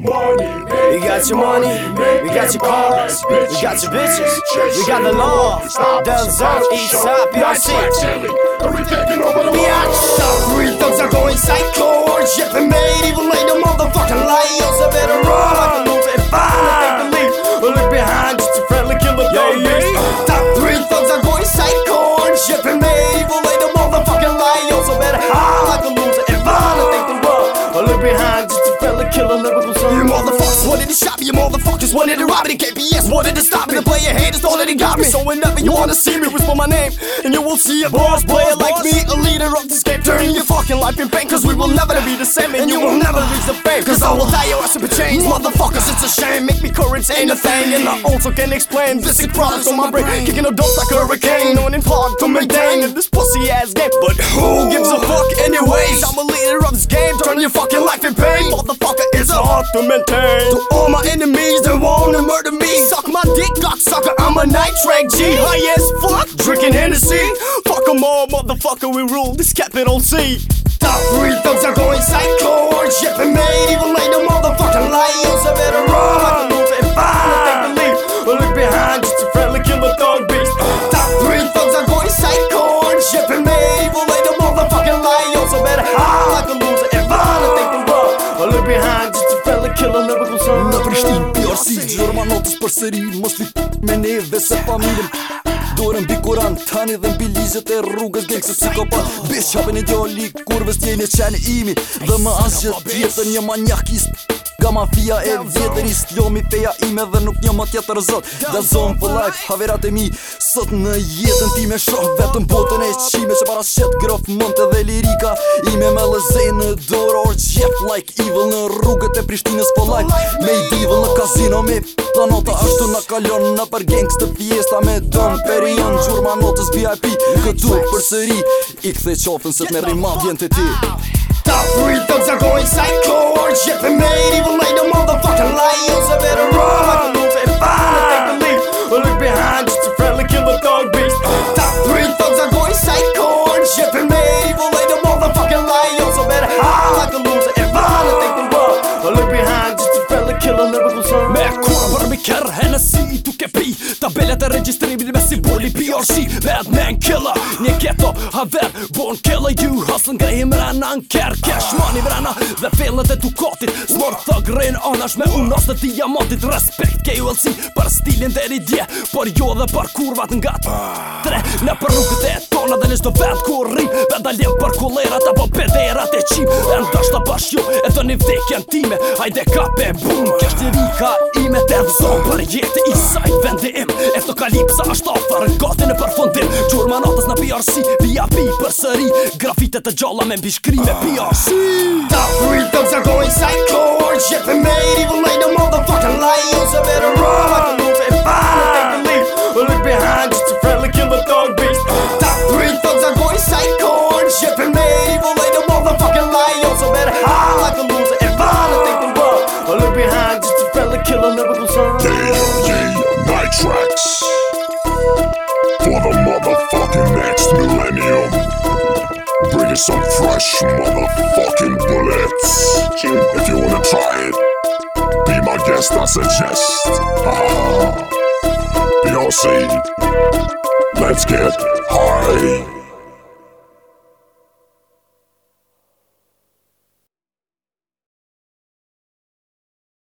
Money, we got your money, we got your cars, we got your bitches, we got the law, the zone, east side, PRC. Bitch, three thugs are going psycho, shipping made, even lay the motherfucking liars. To shop me, motherfuckers wanted to rob me. The KPS wanted to stop me. The player haters already got me. So whenever you wanna see me, whisper my name, and you will see a boss player like me, a leader of this game, turning your fucking life in pain. Cause we will never be the same, and you will never reach the fame. Cause I will die your ass with chains. Motherfuckers, it's a shame. Make me current ain't a thing. And I also can explain this is products on my brain. Kicking a dope like a hurricane. No one in to maintain in this pussy ass game. But who to maintain. To all my enemies that wanna murder me, suck my dick, cocksucker. I'm a night track G, high as fuck, drinking Hennessy. Fuck 'em all, motherfucker. We rule this capital C. Top three thugs are going psycho, shipping made, even lay the motherfucking killer lyrical son. Në Prishtinë, PRC, gjërma notës për sëri Mos li me neve se familjen. Dorën bi kuran, tani dhe mbi ligjet e rrugës Geng se psikopat, bish hapin ideali Kurves t'jeni qeni imi. Dhe më asgjë tjetër një manjakist Nga mafia e vjetër i slomi feja ime Dhe nuk një më tjetër zot. Dhe zonë për life, haverat e mi Sot në jetën ti me shoh Vetëm botën e qime që para shet grof Monte dhe lirika Ime me lezej në dorë Or gjep like evil në rrugët e Prishtinës for life Me i divil në kazino me Ta nota ashtu në kalon në për gangs të fiesta Me dëm perion Gjurma notës VIP Këtu për sëri I kthe qofën se t'me rima vjen të ti Top three thugs are going psycho, shipping made, even lay the motherfucking liars. I better run like a loser and and take the lead. Look behind, just a friendly killer dog beast. Top three thugs are going psycho, shipping made, even lay the motherfucking liars. I better hide like a loser and and take the run. Look behind, just a friendly killer lyrical son. Me kur për mi kërë Hennessy i duke pi Tabelet e registrimit me simboli PRC Bad man killer. Një keto haver Born killer. You Hustle nga i mrena në kër Cash money mrena Dhe fellët e dukatit Smart thug rain anash me unos të diamantit. Respekt KULC Për stilin dhe një dje Por jo dhe për kurvat nga Tre. Në për rrugët e tona Zakonisht në vend ku rri Vendalim për kulerat apo pederat e qim. E ndashta bashkjo e të një vdekjen time Hajde kape bum. Kështë i rika ime të rëzon Për jetë i saj vendi im E të kalipsa është ofër në gati në përfundim. Qurma natës në PRC Via pi për sëri. Grafite të gjalla me mbishkri me PRC Ta frytëm zërgojnë sajkor Gjepë me i killer lyrical yeah, night tracks. For the motherfucking next millennium. Bring Bringing some fresh motherfucking bullets. If you wanna try it, be my guest, I suggest. Ha. You'll. Let's get high.